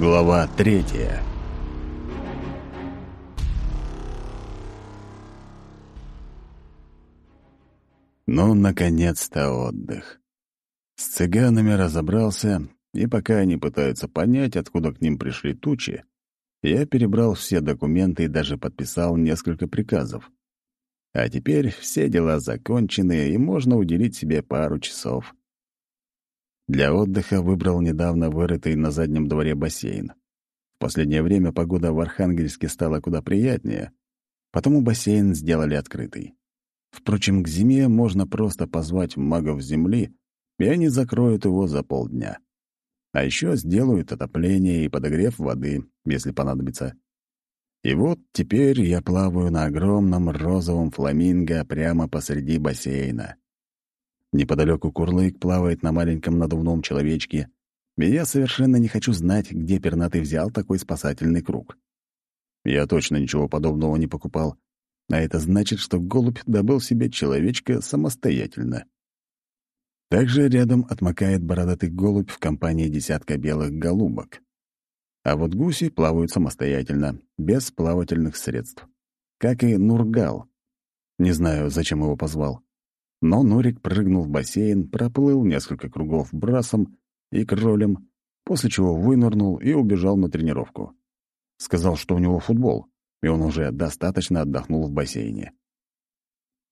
Глава третья Ну, наконец-то отдых. С цыганами разобрался, и пока они пытаются понять, откуда к ним пришли тучи, я перебрал все документы и даже подписал несколько приказов. А теперь все дела закончены, и можно уделить себе пару часов. Для отдыха выбрал недавно вырытый на заднем дворе бассейн. В последнее время погода в Архангельске стала куда приятнее, потому бассейн сделали открытый. Впрочем, к зиме можно просто позвать магов Земли, и они закроют его за полдня. А еще сделают отопление и подогрев воды, если понадобится. И вот теперь я плаваю на огромном розовом фламинго прямо посреди бассейна. Неподалеку Курлык плавает на маленьком надувном человечке, и я совершенно не хочу знать, где пернатый взял такой спасательный круг. Я точно ничего подобного не покупал, а это значит, что голубь добыл себе человечка самостоятельно. Также рядом отмокает бородатый голубь в компании десятка белых голубок. А вот гуси плавают самостоятельно, без плавательных средств. Как и Нургал. Не знаю, зачем его позвал. Но Нурик прыгнул в бассейн, проплыл несколько кругов брасом и кролем, после чего вынырнул и убежал на тренировку. Сказал, что у него футбол, и он уже достаточно отдохнул в бассейне.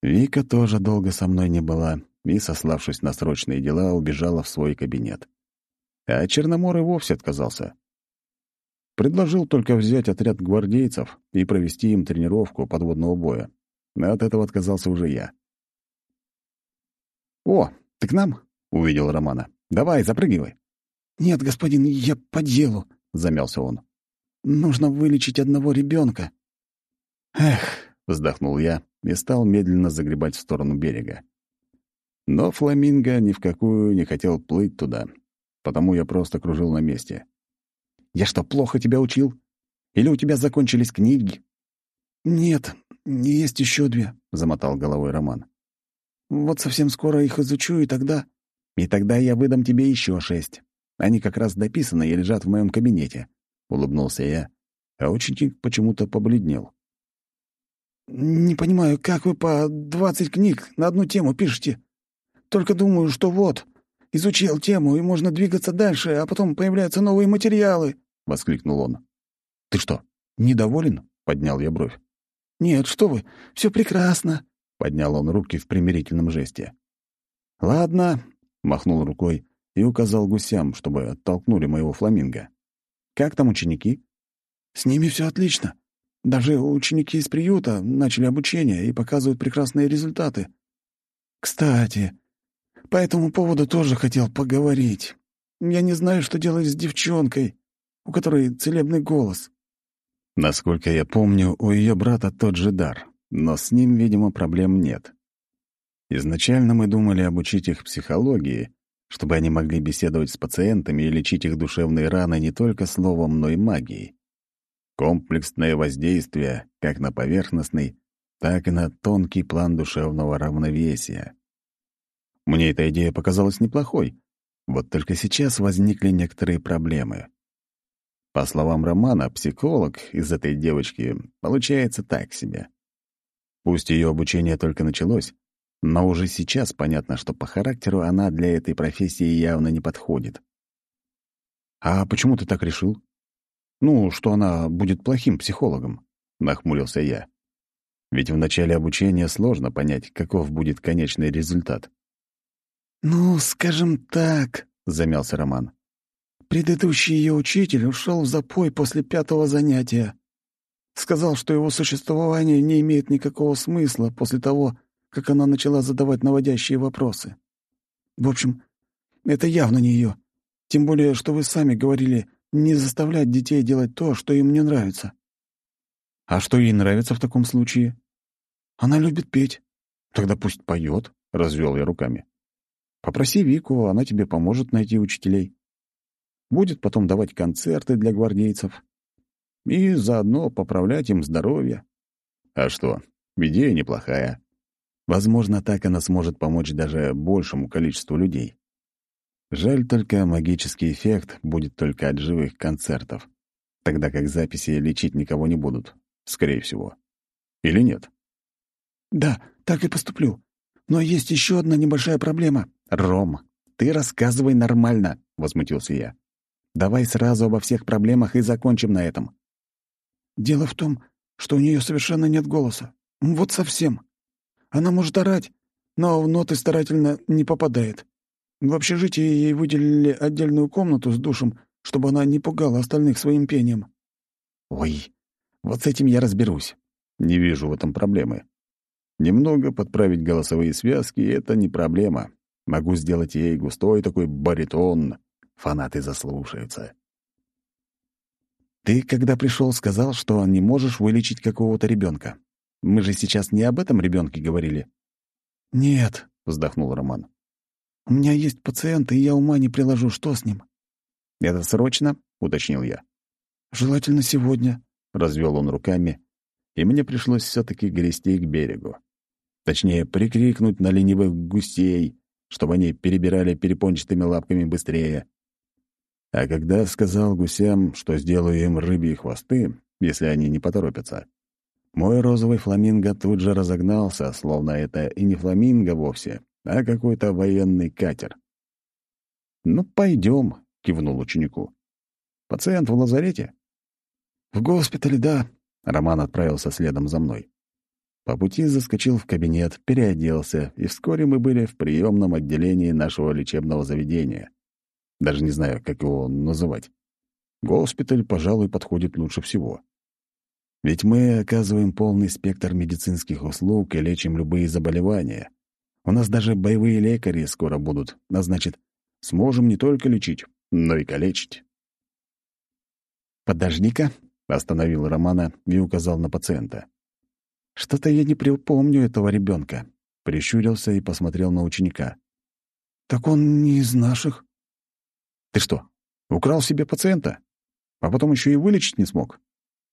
Вика тоже долго со мной не была и, сославшись на срочные дела, убежала в свой кабинет. А Черномор и вовсе отказался. Предложил только взять отряд гвардейцев и провести им тренировку подводного боя. От этого отказался уже я. «О, ты к нам?» — увидел Романа. «Давай, запрыгивай». «Нет, господин, я по делу», — замялся он. «Нужно вылечить одного ребенка. «Эх», — вздохнул я и стал медленно загребать в сторону берега. Но фламинго ни в какую не хотел плыть туда, потому я просто кружил на месте. «Я что, плохо тебя учил? Или у тебя закончились книги?» «Нет, есть еще две», — замотал головой Роман. Вот совсем скоро их изучу, и тогда... И тогда я выдам тебе еще шесть. Они как раз дописаны и лежат в моем кабинете», — улыбнулся я, а ученик почему-то побледнел. «Не понимаю, как вы по двадцать книг на одну тему пишете? Только думаю, что вот, изучил тему, и можно двигаться дальше, а потом появляются новые материалы», — воскликнул он. «Ты что, недоволен?» — поднял я бровь. «Нет, что вы, все прекрасно», Поднял он руки в примирительном жесте. «Ладно», — махнул рукой и указал гусям, чтобы оттолкнули моего фламинго. «Как там ученики?» «С ними все отлично. Даже ученики из приюта начали обучение и показывают прекрасные результаты. Кстати, по этому поводу тоже хотел поговорить. Я не знаю, что делать с девчонкой, у которой целебный голос». Насколько я помню, у ее брата тот же дар но с ним, видимо, проблем нет. Изначально мы думали обучить их психологии, чтобы они могли беседовать с пациентами и лечить их душевные раны не только словом, но и магией. Комплексное воздействие как на поверхностный, так и на тонкий план душевного равновесия. Мне эта идея показалась неплохой, вот только сейчас возникли некоторые проблемы. По словам Романа, психолог из этой девочки получается так себе. Пусть ее обучение только началось, но уже сейчас понятно, что по характеру она для этой профессии явно не подходит. «А почему ты так решил?» «Ну, что она будет плохим психологом», — нахмурился я. «Ведь в начале обучения сложно понять, каков будет конечный результат». «Ну, скажем так», — замялся Роман. «Предыдущий ее учитель ушел в запой после пятого занятия. Сказал, что его существование не имеет никакого смысла после того, как она начала задавать наводящие вопросы. В общем, это явно не ее. Тем более, что вы сами говорили не заставлять детей делать то, что им не нравится. А что ей нравится в таком случае? Она любит петь. Тогда пусть поет, развел я руками. Попроси Вику, она тебе поможет найти учителей. Будет потом давать концерты для гвардейцев и заодно поправлять им здоровье. А что, идея неплохая. Возможно, так она сможет помочь даже большему количеству людей. Жаль только, магический эффект будет только от живых концертов, тогда как записи лечить никого не будут, скорее всего. Или нет? «Да, так и поступлю. Но есть еще одна небольшая проблема». «Ром, ты рассказывай нормально», — возмутился я. «Давай сразу обо всех проблемах и закончим на этом». «Дело в том, что у нее совершенно нет голоса. Вот совсем. Она может орать, но в ноты старательно не попадает. В общежитии ей выделили отдельную комнату с душем, чтобы она не пугала остальных своим пением. Ой, вот с этим я разберусь. Не вижу в этом проблемы. Немного подправить голосовые связки — это не проблема. Могу сделать ей густой такой баритон. Фанаты заслушаются. Ты, когда пришел, сказал, что не можешь вылечить какого-то ребенка. Мы же сейчас не об этом ребенке говорили. Нет, вздохнул Роман. У меня есть пациент, и я ума не приложу, что с ним. Это срочно? уточнил я. Желательно сегодня, развел он руками, и мне пришлось все таки грести к берегу. Точнее, прикрикнуть на ленивых гусей, чтобы они перебирали перепончатыми лапками быстрее. А когда сказал гусям, что сделаю им рыбьи хвосты, если они не поторопятся, мой розовый фламинго тут же разогнался, словно это и не фламинго вовсе, а какой-то военный катер. «Ну, пойдем», — кивнул ученику. «Пациент в лазарете?» «В госпитале, да». Роман отправился следом за мной. По пути заскочил в кабинет, переоделся, и вскоре мы были в приемном отделении нашего лечебного заведения. Даже не знаю, как его называть. Госпиталь, пожалуй, подходит лучше всего. Ведь мы оказываем полный спектр медицинских услуг и лечим любые заболевания. У нас даже боевые лекари скоро будут, а значит, сможем не только лечить, но и калечить. «Подожди-ка», — остановил Романа и указал на пациента. «Что-то я не припомню этого ребенка. Прищурился и посмотрел на ученика. «Так он не из наших». «Ты что, украл себе пациента? А потом еще и вылечить не смог?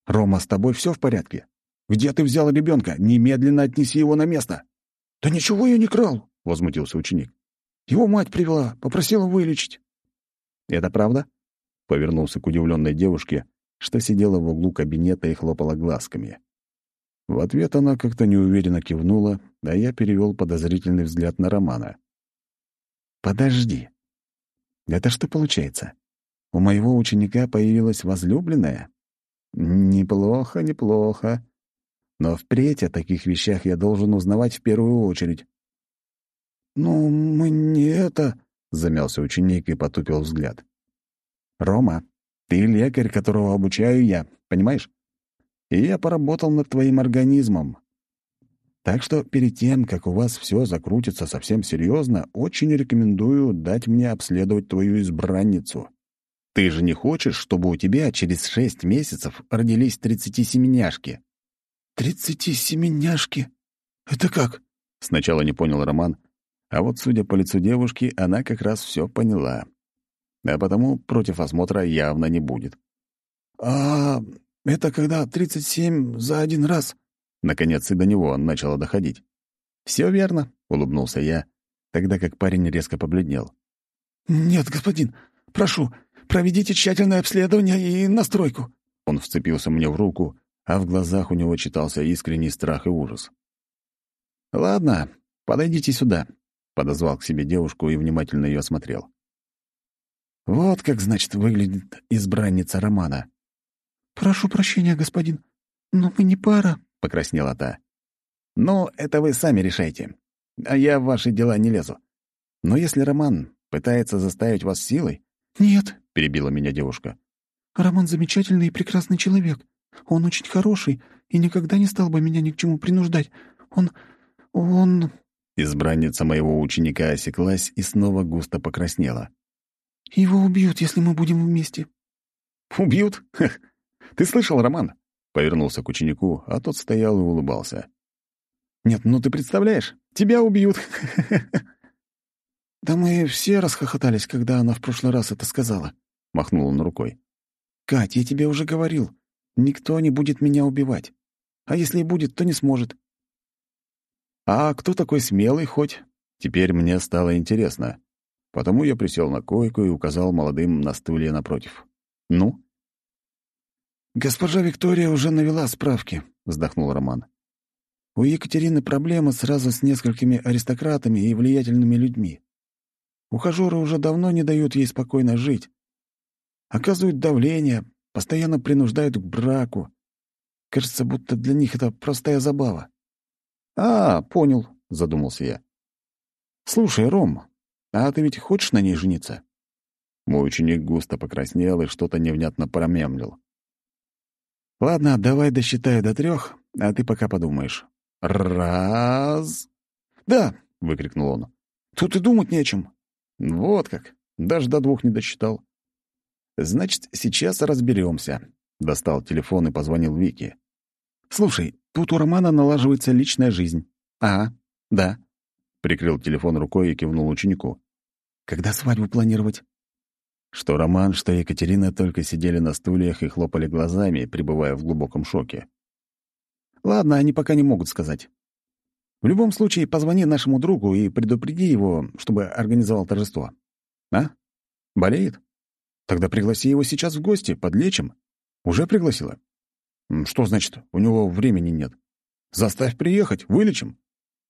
Рома, с тобой все в порядке? Где ты взял ребенка? Немедленно отнеси его на место!» «Да ничего я не крал», — возмутился ученик. «Его мать привела, попросила вылечить». «Это правда?» — повернулся к удивленной девушке, что сидела в углу кабинета и хлопала глазками. В ответ она как-то неуверенно кивнула, а я перевел подозрительный взгляд на Романа. «Подожди. Это что получается? У моего ученика появилась возлюбленная? Неплохо, неплохо. Но впредь о таких вещах я должен узнавать в первую очередь. «Ну, мы не это...» — замялся ученик и потупил взгляд. «Рома, ты лекарь, которого обучаю я, понимаешь? И я поработал над твоим организмом. Так что перед тем, как у вас все закрутится совсем серьезно, очень рекомендую дать мне обследовать твою избранницу. Ты же не хочешь, чтобы у тебя через шесть месяцев родились тридцатисеменяшки?» «Тридцатисеменяшки? Это как?» Сначала не понял Роман, а вот, судя по лицу девушки, она как раз все поняла. А потому против осмотра явно не будет. «А это когда тридцать семь за один раз?» Наконец и до него начало доходить. «Все верно», — улыбнулся я, тогда как парень резко побледнел. «Нет, господин, прошу, проведите тщательное обследование и настройку». Он вцепился мне в руку, а в глазах у него читался искренний страх и ужас. «Ладно, подойдите сюда», — подозвал к себе девушку и внимательно ее осмотрел. «Вот как, значит, выглядит избранница Романа». «Прошу прощения, господин, но мы не пара», — покраснела та. «Ну, это вы сами решайте, а я в ваши дела не лезу. Но если Роман пытается заставить вас силой...» «Нет», — перебила меня девушка. «Роман замечательный и прекрасный человек. Он очень хороший и никогда не стал бы меня ни к чему принуждать. Он... он...» Избранница моего ученика осеклась и снова густо покраснела. «Его убьют, если мы будем вместе». «Убьют? Хех. Ты слышал, Роман?» Повернулся к ученику, а тот стоял и улыбался. «Нет, ну ты представляешь? Тебя убьют!» «Да мы все расхохотались, когда она в прошлый раз это сказала», — махнул он рукой. «Кать, я тебе уже говорил, Никто не будет меня убивать. А если и будет, то не сможет. А кто такой смелый хоть? Теперь мне стало интересно. потому я присел на койку и указал молодым на стулья напротив. «Ну?» «Госпожа Виктория уже навела справки», — вздохнул Роман. «У Екатерины проблемы сразу с несколькими аристократами и влиятельными людьми. Ухажеры уже давно не дают ей спокойно жить. Оказывают давление, постоянно принуждают к браку. Кажется, будто для них это простая забава. «А, понял», — задумался я. «Слушай, Ром, а ты ведь хочешь на ней жениться?» Мой ученик густо покраснел и что-то невнятно промямлил. «Ладно, давай досчитаю до трех, а ты пока подумаешь. Раз...» «Да!» — выкрикнул он. «Тут и думать нечем». «Вот как. Даже до двух не досчитал». «Значит, сейчас разберемся. Достал телефон и позвонил Вике. «Слушай, тут у Романа налаживается личная жизнь». «Ага, да». Прикрыл телефон рукой и кивнул ученику. «Когда свадьбу планировать?» Что Роман, что Екатерина только сидели на стульях и хлопали глазами, пребывая в глубоком шоке. «Ладно, они пока не могут сказать. В любом случае, позвони нашему другу и предупреди его, чтобы организовал торжество. А? Болеет? Тогда пригласи его сейчас в гости, подлечим. Уже пригласила? Что значит, у него времени нет? Заставь приехать, вылечим.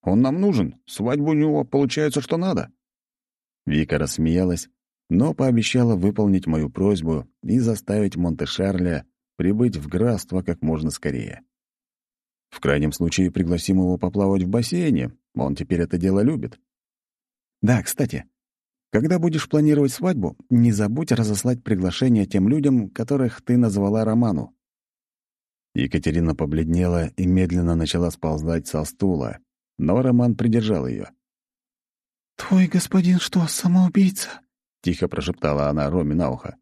Он нам нужен, свадьбу у него получается, что надо. Вика рассмеялась, но пообещала выполнить мою просьбу и заставить Монте-Шарля прибыть в графство как можно скорее. В крайнем случае пригласим его поплавать в бассейне, он теперь это дело любит. Да, кстати, когда будешь планировать свадьбу, не забудь разослать приглашение тем людям, которых ты назвала Роману». Екатерина побледнела и медленно начала сползать со стула, но Роман придержал ее. «Твой господин что, самоубийца?» — тихо прошептала она Роме на ухо.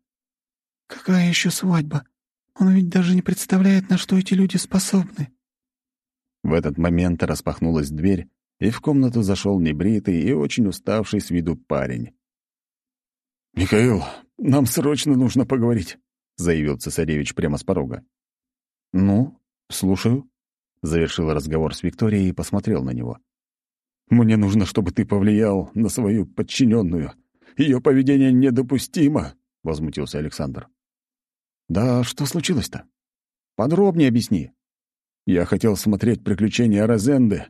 «Какая еще свадьба? Он ведь даже не представляет, на что эти люди способны». В этот момент распахнулась дверь, и в комнату зашел небритый и очень уставший с виду парень. «Михаил, нам срочно нужно поговорить», — заявил цесаревич прямо с порога. «Ну, слушаю», — завершил разговор с Викторией и посмотрел на него. «Мне нужно, чтобы ты повлиял на свою подчиненную. Ее поведение недопустимо», — возмутился Александр. «Да что случилось-то? Подробнее объясни». «Я хотел смотреть «Приключения Розенды».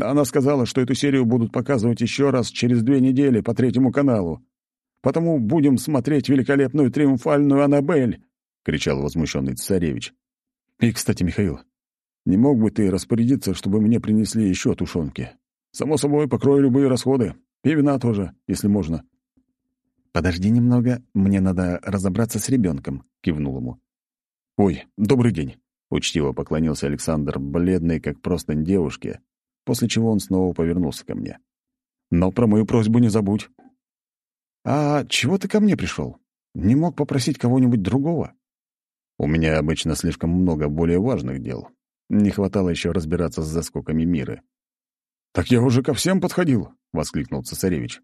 Она сказала, что эту серию будут показывать еще раз через две недели по третьему каналу. Потому будем смотреть великолепную триумфальную Аннабель!» — кричал возмущенный царевич. «И, кстати, Михаил, не мог бы ты распорядиться, чтобы мне принесли еще тушенки? Само собой, покрою любые расходы. И вина тоже, если можно». «Подожди немного, мне надо разобраться с ребенком, кивнул ему. «Ой, добрый день!» — учтиво поклонился Александр, бледный, как простынь девушки, после чего он снова повернулся ко мне. «Но про мою просьбу не забудь. «А чего ты ко мне пришел? Не мог попросить кого-нибудь другого?» «У меня обычно слишком много более важных дел. Не хватало еще разбираться с заскоками мира». «Так я уже ко всем подходил», — воскликнул цесаревич.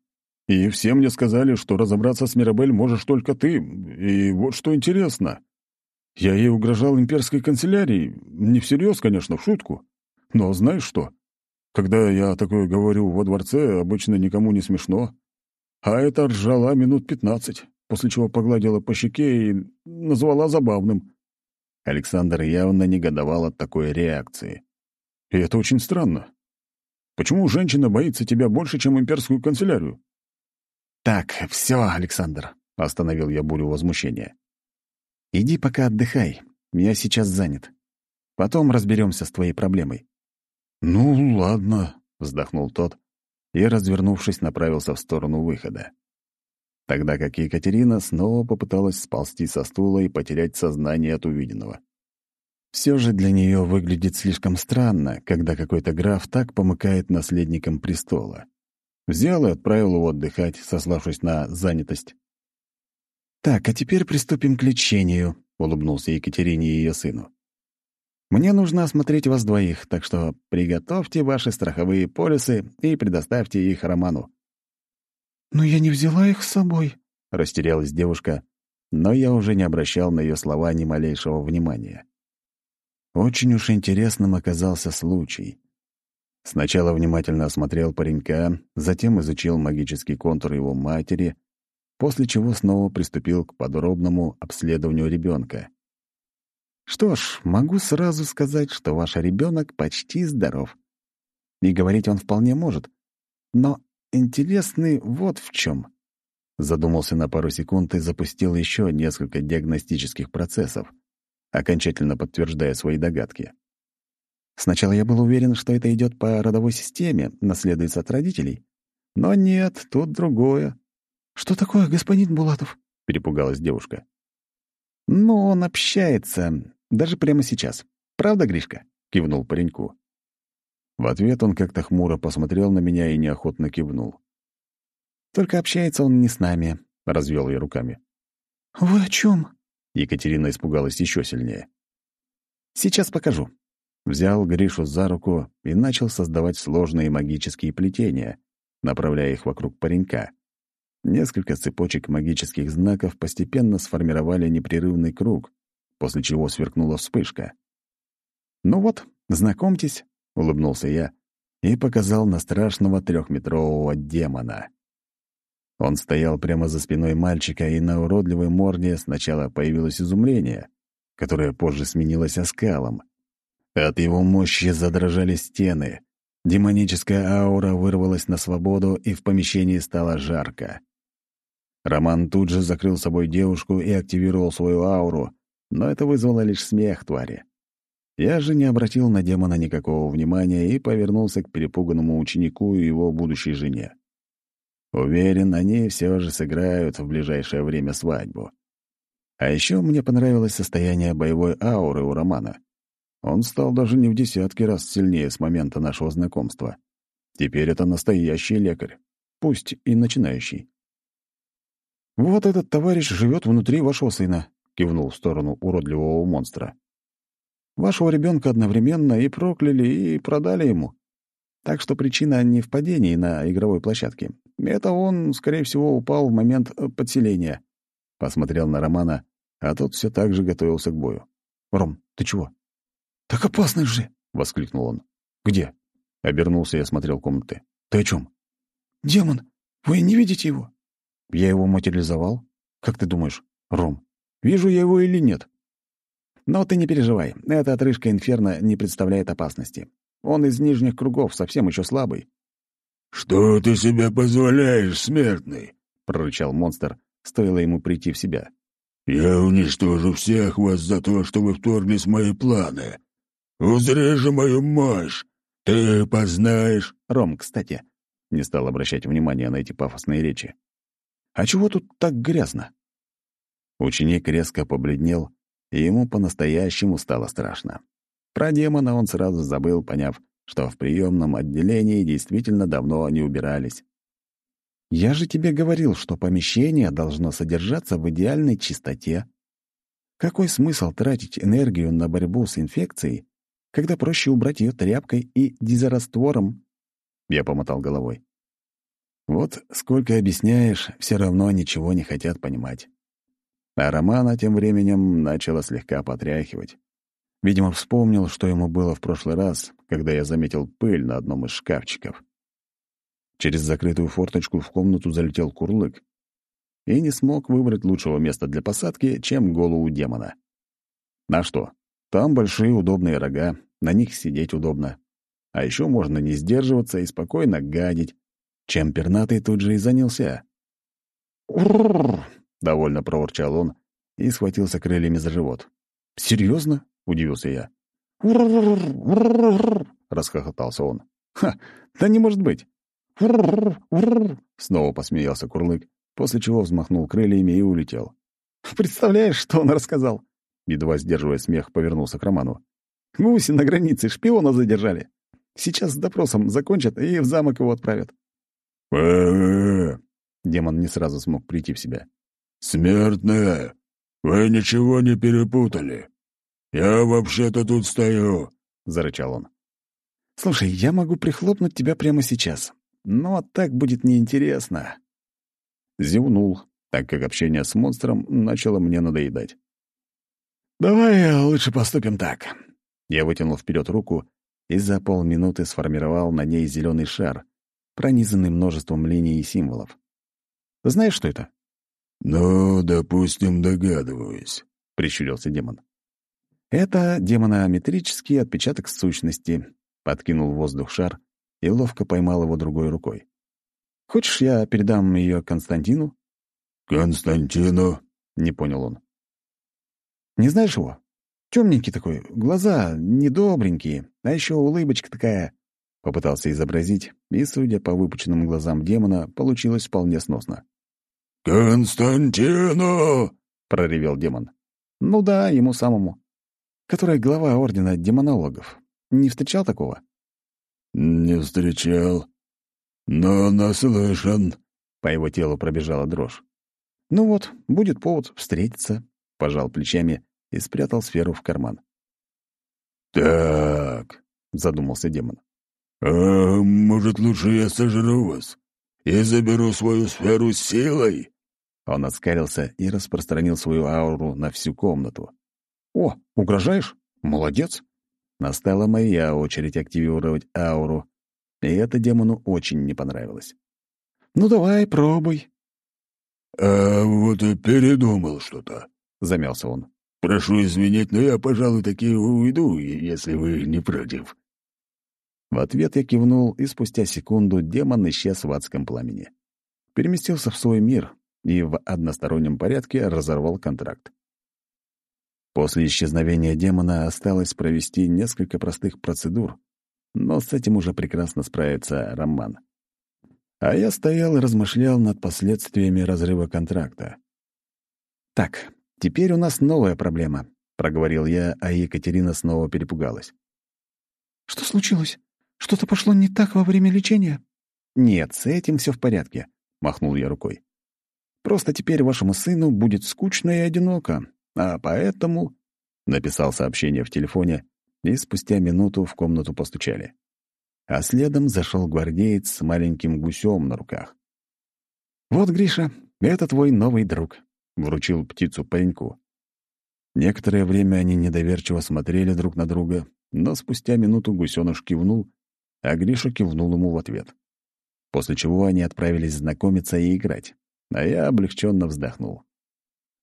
«И все мне сказали, что разобраться с Мирабель можешь только ты. И вот что интересно. Я ей угрожал имперской канцелярии. Не всерьез, конечно, в шутку. Но знаешь что? Когда я такое говорю во дворце, обычно никому не смешно. А эта ржала минут пятнадцать, после чего погладила по щеке и назвала забавным. Александр явно негодовал от такой реакции. И это очень странно. Почему женщина боится тебя больше, чем имперскую канцелярию? «Так, все, Александр», — остановил я бурю возмущения. «Иди пока отдыхай, я сейчас занят. Потом разберемся с твоей проблемой». «Ну, ладно», — вздохнул тот и, развернувшись, направился в сторону выхода. Тогда как Екатерина снова попыталась сползти со стула и потерять сознание от увиденного. Все же для нее выглядит слишком странно, когда какой-то граф так помыкает наследником престола. Взял и отправил его отдыхать, сославшись на занятость. «Так, а теперь приступим к лечению», — улыбнулся Екатерине и ее сыну. Мне нужно осмотреть вас двоих, так что приготовьте ваши страховые полисы и предоставьте их Роману». «Но я не взяла их с собой», — растерялась девушка, но я уже не обращал на ее слова ни малейшего внимания. Очень уж интересным оказался случай. Сначала внимательно осмотрел паренька, затем изучил магический контур его матери, после чего снова приступил к подробному обследованию ребенка. Что ж, могу сразу сказать, что ваш ребенок почти здоров. И говорить он вполне может. Но интересный вот в чем. Задумался на пару секунд и запустил еще несколько диагностических процессов, окончательно подтверждая свои догадки. Сначала я был уверен, что это идет по родовой системе, наследуется от родителей. Но нет, тут другое. «Что такое, господин Булатов?» — перепугалась девушка. «Ну, он общается, даже прямо сейчас. Правда, Гришка?» — кивнул пареньку. В ответ он как-то хмуро посмотрел на меня и неохотно кивнул. «Только общается он не с нами», — развел я руками. «Вы о чем? Екатерина испугалась еще сильнее. «Сейчас покажу», взял Гришу за руку и начал создавать сложные магические плетения, направляя их вокруг паренька. Несколько цепочек магических знаков постепенно сформировали непрерывный круг, после чего сверкнула вспышка. «Ну вот, знакомьтесь», — улыбнулся я и показал на страшного трехметрового демона. Он стоял прямо за спиной мальчика, и на уродливой морде сначала появилось изумление, которое позже сменилось оскалом. От его мощи задрожали стены. Демоническая аура вырвалась на свободу, и в помещении стало жарко. Роман тут же закрыл собой девушку и активировал свою ауру, но это вызвало лишь смех твари. Я же не обратил на демона никакого внимания и повернулся к перепуганному ученику и его будущей жене. Уверен, они все же сыграют в ближайшее время свадьбу. А еще мне понравилось состояние боевой ауры у Романа. Он стал даже не в десятки раз сильнее с момента нашего знакомства. Теперь это настоящий лекарь, пусть и начинающий. «Вот этот товарищ живет внутри вашего сына», — кивнул в сторону уродливого монстра. «Вашего ребенка одновременно и прокляли, и продали ему. Так что причина не в падении на игровой площадке. Это он, скорее всего, упал в момент подселения». Посмотрел на Романа, а тот все так же готовился к бою. «Ром, ты чего?» «Так опасно же!» — воскликнул он. «Где?» — обернулся и осмотрел комнаты. «Ты о чем? «Демон! Вы не видите его?» «Я его материализовал? Как ты думаешь, Ром, вижу я его или нет?» «Но ты не переживай, эта отрыжка инферно не представляет опасности. Он из нижних кругов, совсем еще слабый». «Что ты себе позволяешь, смертный?» — прорычал монстр, стоило ему прийти в себя. «Я уничтожу всех вас за то, что вы вторглись в мои планы. «Узри мою мощь! Ты познаешь...» Ром, кстати, не стал обращать внимания на эти пафосные речи. «А чего тут так грязно?» Ученик резко побледнел, и ему по-настоящему стало страшно. Про демона он сразу забыл, поняв, что в приемном отделении действительно давно не убирались. «Я же тебе говорил, что помещение должно содержаться в идеальной чистоте. Какой смысл тратить энергию на борьбу с инфекцией, когда проще убрать ее тряпкой и дизораствором. Я помотал головой. Вот сколько объясняешь, все равно ничего не хотят понимать. А Романа тем временем начала слегка потряхивать. Видимо, вспомнил, что ему было в прошлый раз, когда я заметил пыль на одном из шкафчиков. Через закрытую форточку в комнату залетел курлык и не смог выбрать лучшего места для посадки, чем голову демона. На что? Там большие удобные рога, на них сидеть удобно. А еще можно не сдерживаться и спокойно гадить, чем пернатый тут же и занялся. «Урррр!» — довольно проворчал он и схватился крыльями за живот. «Серьезно?» — удивился я. «Урррр! расхохотался он. «Ха! Да не может быть!» снова посмеялся Курлык, после чего взмахнул крыльями и улетел. «Представляешь, что он рассказал?» Едва сдерживая смех, повернулся к Роману. «Гуси на границе шпиона задержали. Сейчас с допросом закончат и в замок его отправят». Демон не сразу смог прийти в себя. «Смертная, вы ничего не перепутали. Я вообще-то тут стою», — зарычал он. «Слушай, я могу прихлопнуть тебя прямо сейчас, но так будет неинтересно». Зевнул, так как общение с монстром начало мне надоедать. «Давай лучше поступим так». Я вытянул вперед руку и за полминуты сформировал на ней зеленый шар, пронизанный множеством линий и символов. «Знаешь, что это?» «Ну, допустим, догадываюсь», — прищурился демон. «Это демонометрический отпечаток сущности», — подкинул в воздух шар и ловко поймал его другой рукой. «Хочешь, я передам ее Константину?» «Константину?» — не понял он. «Не знаешь его? Темненький такой, глаза недобренькие, а еще улыбочка такая». Попытался изобразить, и, судя по выпученным глазам демона, получилось вполне сносно. «Константину!» — проревел демон. «Ну да, ему самому. Который глава Ордена Демонологов. Не встречал такого?» «Не встречал. Но наслышан». По его телу пробежала дрожь. «Ну вот, будет повод встретиться», — пожал плечами и спрятал сферу в карман. «Так», — задумался демон. «А может, лучше я сожру вас и заберу свою сферу силой?» Он оскалился и распространил свою ауру на всю комнату. «О, угрожаешь? Молодец!» Настала моя очередь активировать ауру, и это демону очень не понравилось. «Ну давай, пробуй». «А вот и передумал что-то», — замялся он. «Прошу извинить, но я, пожалуй, таки уйду, если вы не против». В ответ я кивнул, и спустя секунду демон исчез в адском пламени. Переместился в свой мир и в одностороннем порядке разорвал контракт. После исчезновения демона осталось провести несколько простых процедур, но с этим уже прекрасно справится Роман. А я стоял и размышлял над последствиями разрыва контракта. «Так, теперь у нас новая проблема», — проговорил я, а Екатерина снова перепугалась. «Что случилось? Что-то пошло не так во время лечения?» «Нет, с этим все в порядке», — махнул я рукой. «Просто теперь вашему сыну будет скучно и одиноко, а поэтому...» Написал сообщение в телефоне, и спустя минуту в комнату постучали. А следом зашел гвардеец с маленьким гусем на руках. «Вот, Гриша, это твой новый друг», — вручил птицу пареньку. Некоторое время они недоверчиво смотрели друг на друга, но спустя минуту гусёныш кивнул, а Гриша кивнул ему в ответ. После чего они отправились знакомиться и играть, а я облегченно вздохнул.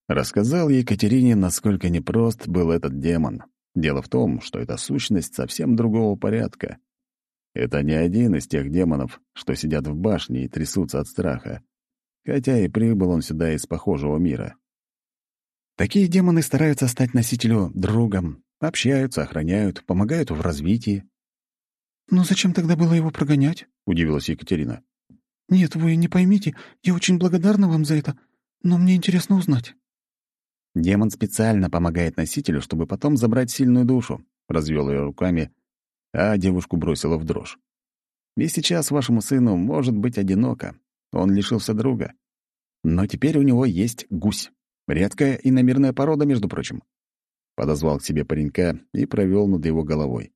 Рассказал Екатерине, насколько непрост был этот демон. Дело в том, что это сущность совсем другого порядка. Это не один из тех демонов, что сидят в башне и трясутся от страха. Хотя и прибыл он сюда из похожего мира. Такие демоны стараются стать носителю другом, общаются, охраняют, помогают в развитии. «Но зачем тогда было его прогонять?» — удивилась Екатерина. «Нет, вы не поймите, я очень благодарна вам за это, но мне интересно узнать». Демон специально помогает носителю, чтобы потом забрать сильную душу, развел ее руками, а девушку бросила в дрожь. И сейчас вашему сыну может быть одиноко. Он лишился друга. Но теперь у него есть гусь. Редкая и намерная порода, между прочим. Подозвал к себе паренька и провел над его головой.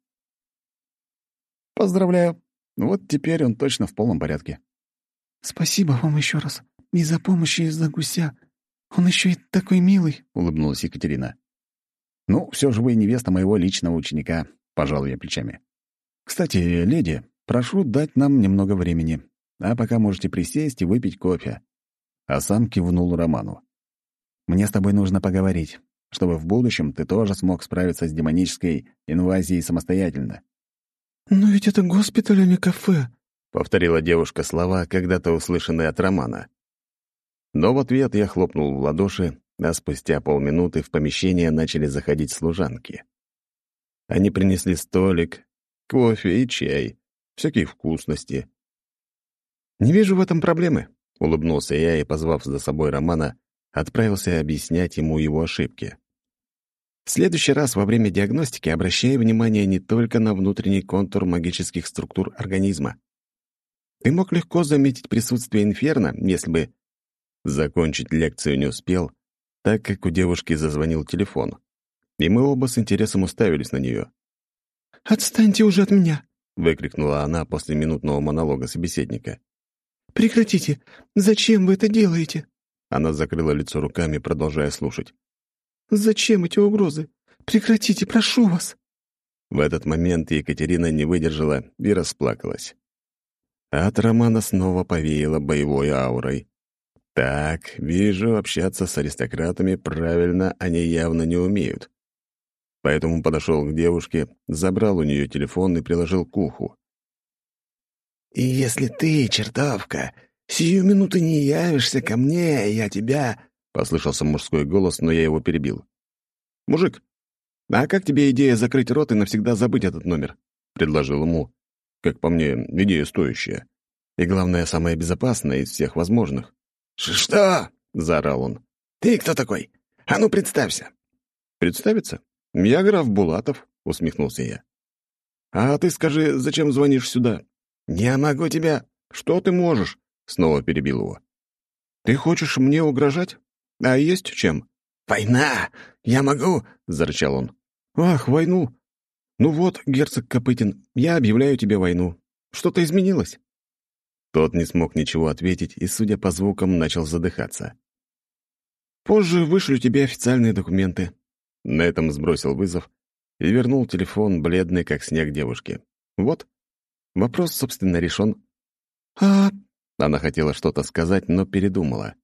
Поздравляю. Вот теперь он точно в полном порядке. Спасибо вам еще раз. И за помощь, и за гуся. «Он еще и такой милый», — улыбнулась Екатерина. «Ну, все же вы невеста моего личного ученика», — пожал я плечами. «Кстати, леди, прошу дать нам немного времени, а пока можете присесть и выпить кофе». А сам кивнул Роману. «Мне с тобой нужно поговорить, чтобы в будущем ты тоже смог справиться с демонической инвазией самостоятельно». «Но ведь это госпиталь, а не кафе», — повторила девушка слова, когда-то услышанные от Романа. Но в ответ я хлопнул в ладоши, а спустя полминуты в помещение начали заходить служанки. Они принесли столик, кофе и чай, всякие вкусности. «Не вижу в этом проблемы», — улыбнулся я и, позвав за собой Романа, отправился объяснять ему его ошибки. В следующий раз во время диагностики обращай внимание не только на внутренний контур магических структур организма. Ты мог легко заметить присутствие инферно, если бы Закончить лекцию не успел, так как у девушки зазвонил телефон, и мы оба с интересом уставились на нее. «Отстаньте уже от меня!» — выкрикнула она после минутного монолога собеседника. «Прекратите! Зачем вы это делаете?» Она закрыла лицо руками, продолжая слушать. «Зачем эти угрозы? Прекратите, прошу вас!» В этот момент Екатерина не выдержала и расплакалась. От Романа снова повеяло боевой аурой. Так, вижу, общаться с аристократами правильно они явно не умеют. Поэтому подошел к девушке, забрал у нее телефон и приложил к уху. «И если ты, чертовка, сию минуту не явишься ко мне, я тебя...» — послышался мужской голос, но я его перебил. «Мужик, а как тебе идея закрыть рот и навсегда забыть этот номер?» — предложил ему. Как по мне, идея стоящая. И главное, самая безопасная из всех возможных. «Что?» — заорал он. «Ты кто такой? А ну, представься!» «Представиться? Я граф Булатов», — усмехнулся я. «А ты скажи, зачем звонишь сюда?» «Я могу тебя...» «Что ты можешь?» — снова перебил его. «Ты хочешь мне угрожать? А есть чем?» «Война! Я могу!» — зарычал он. «Ах, войну! Ну вот, герцог Копытин, я объявляю тебе войну. Что-то изменилось?» Тот не смог ничего ответить и, судя по звукам, начал задыхаться. «Позже вышлю тебе официальные документы». На этом сбросил вызов и вернул телефон, бледный, как снег девушке. «Вот, вопрос, собственно, решен». «А...» Она хотела что-то сказать, но передумала.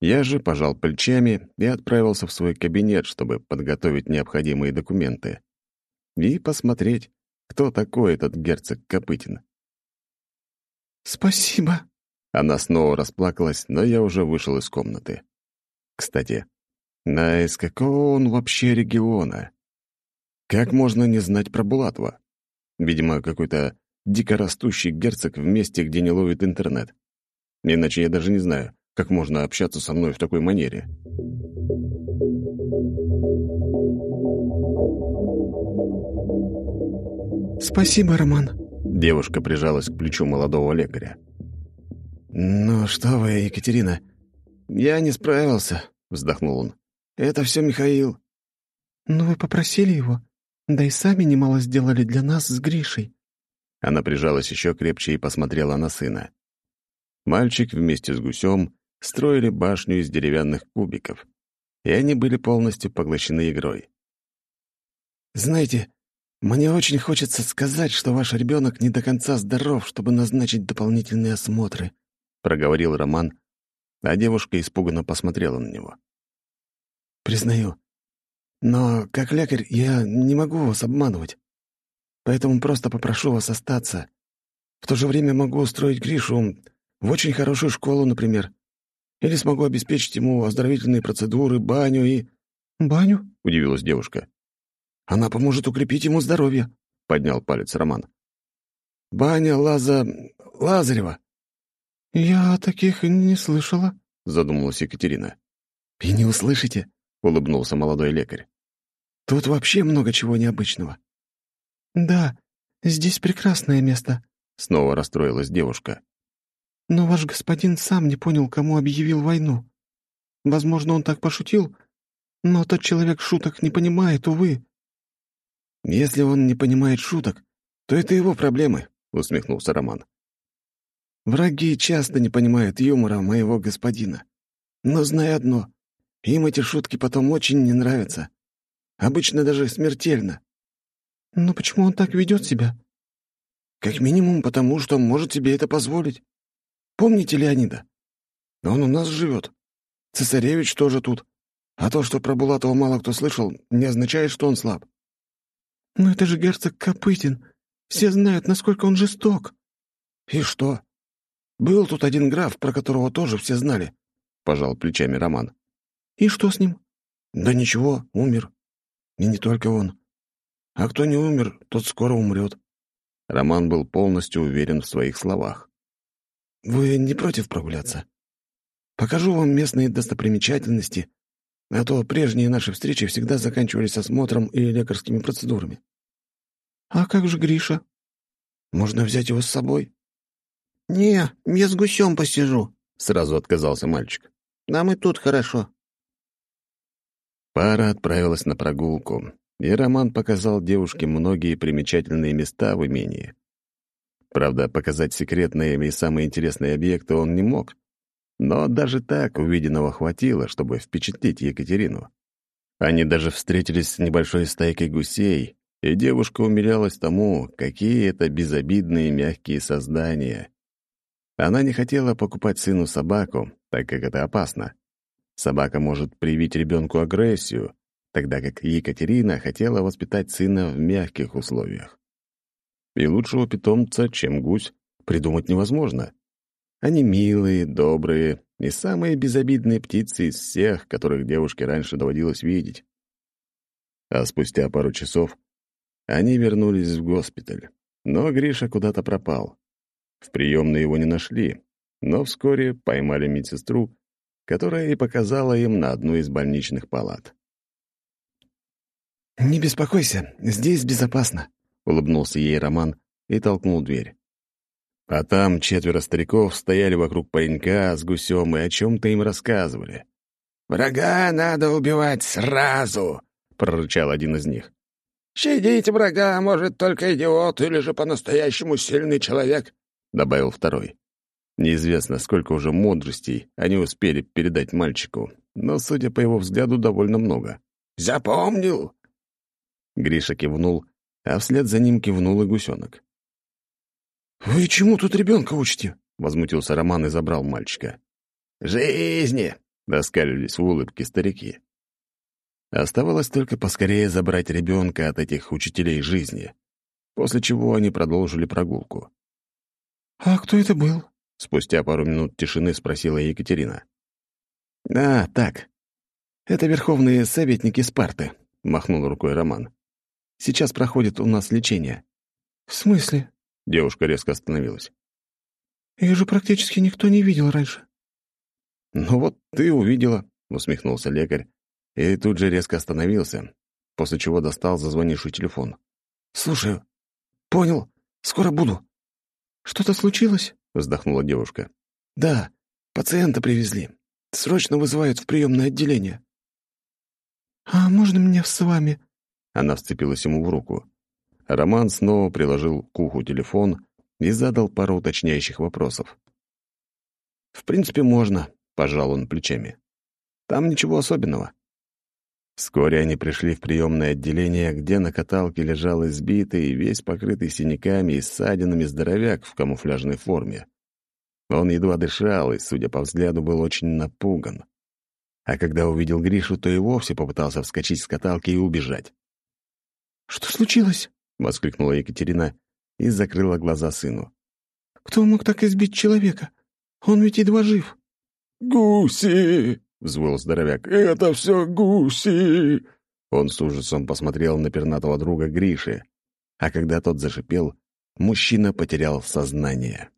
Я же пожал плечами и отправился в свой кабинет, чтобы подготовить необходимые документы. И посмотреть, кто такой этот герцог Копытин. «Спасибо». Она снова расплакалась, но я уже вышел из комнаты. Кстати, на из какого он вообще региона? Как можно не знать про Булатова? Видимо, какой-то дикорастущий герцог в месте, где не ловит интернет. Иначе я даже не знаю, как можно общаться со мной в такой манере. «Спасибо, Роман», Девушка прижалась к плечу молодого лекаря. «Ну что вы, Екатерина, я не справился», — вздохнул он. «Это все Михаил». «Но вы попросили его, да и сами немало сделали для нас с Гришей». Она прижалась еще крепче и посмотрела на сына. Мальчик вместе с гусем строили башню из деревянных кубиков, и они были полностью поглощены игрой. «Знаете, «Мне очень хочется сказать, что ваш ребенок не до конца здоров, чтобы назначить дополнительные осмотры», — проговорил Роман, а девушка испуганно посмотрела на него. «Признаю. Но как лекарь я не могу вас обманывать. Поэтому просто попрошу вас остаться. В то же время могу устроить Гришу в очень хорошую школу, например. Или смогу обеспечить ему оздоровительные процедуры, баню и...» «Баню?» — удивилась девушка. Она поможет укрепить ему здоровье», — поднял палец Роман. «Баня Лаза... Лазарева». «Я таких не слышала», — задумалась Екатерина. «И не услышите», — улыбнулся молодой лекарь. «Тут вообще много чего необычного». «Да, здесь прекрасное место», — снова расстроилась девушка. «Но ваш господин сам не понял, кому объявил войну. Возможно, он так пошутил, но тот человек шуток не понимает, увы. «Если он не понимает шуток, то это его проблемы», — усмехнулся Роман. «Враги часто не понимают юмора моего господина. Но знай одно, им эти шутки потом очень не нравятся. Обычно даже смертельно». «Но почему он так ведет себя?» «Как минимум потому, что может себе это позволить. Помните Леонида? Он у нас живет. Цесаревич тоже тут. А то, что про Булатова мало кто слышал, не означает, что он слаб. «Но это же герцог Копытин. Все знают, насколько он жесток». «И что? Был тут один граф, про которого тоже все знали», — пожал плечами Роман. «И что с ним?» «Да ничего, умер. И не только он. А кто не умер, тот скоро умрет». Роман был полностью уверен в своих словах. «Вы не против прогуляться? Покажу вам местные достопримечательности, а то прежние наши встречи всегда заканчивались осмотром и лекарскими процедурами. «А как же Гриша?» «Можно взять его с собой?» «Не, я с гусем посижу», — сразу отказался мальчик. «Нам и тут хорошо». Пара отправилась на прогулку, и Роман показал девушке многие примечательные места в имении. Правда, показать секретные и самые интересные объекты он не мог, но даже так увиденного хватило, чтобы впечатлить Екатерину. Они даже встретились с небольшой стайкой гусей, И девушка умилялась тому, какие это безобидные мягкие создания. Она не хотела покупать сыну собаку, так как это опасно. Собака может привить ребенку агрессию, тогда как Екатерина хотела воспитать сына в мягких условиях. И лучшего питомца, чем гусь, придумать невозможно. Они милые, добрые и самые безобидные птицы из всех, которых девушке раньше доводилось видеть. А спустя пару часов они вернулись в госпиталь, но Гриша куда-то пропал. В приемной его не нашли, но вскоре поймали медсестру, которая и показала им на одну из больничных палат. «Не беспокойся, здесь безопасно», — улыбнулся ей Роман и толкнул дверь. А там четверо стариков стояли вокруг паренька с гусем и о чем-то им рассказывали. «Врага надо убивать сразу!» — прорычал один из них. «Щадить врага может только идиот или же по-настоящему сильный человек добавил второй. Неизвестно, сколько уже мудростей они успели передать мальчику, но, судя по его взгляду, довольно много. «Запомнил?» Гриша кивнул, а вслед за ним кивнул и гусенок. «Вы чему тут ребенка учите?» — возмутился Роман и забрал мальчика. «Жизни!» — доскалились в улыбке старики. Оставалось только поскорее забрать ребенка от этих учителей жизни, после чего они продолжили прогулку. «А кто это был?» — спустя пару минут тишины спросила Екатерина. «А, так. Это верховные советники Спарты», — махнул рукой Роман. «Сейчас проходит у нас лечение». «В смысле?» — девушка резко остановилась. «Их же практически никто не видел раньше». «Ну вот ты увидела», — усмехнулся лекарь, и тут же резко остановился, после чего достал зазвонивший телефон. «Слушаю. Понял. Скоро буду». «Что-то случилось?» — вздохнула девушка. «Да, пациента привезли. Срочно вызывают в приемное отделение». «А можно мне с вами?» Она вцепилась ему в руку. Роман снова приложил к уху телефон и задал пару уточняющих вопросов. «В принципе, можно», — пожал он плечами. «Там ничего особенного». Вскоре они пришли в приемное отделение, где на каталке лежал избитый, весь покрытый синяками и ссадинами здоровяк в камуфляжной форме. Он едва дышал и, судя по взгляду, был очень напуган. А когда увидел Гришу, то и вовсе попытался вскочить с каталки и убежать. «Что случилось?» — воскликнула Екатерина и закрыла глаза сыну. «Кто мог так избить человека? Он ведь едва жив». «Гуси!» взвыл здоровяк. «Это все гуси!» Он с ужасом посмотрел на пернатого друга Гриши, а когда тот зашипел, мужчина потерял сознание.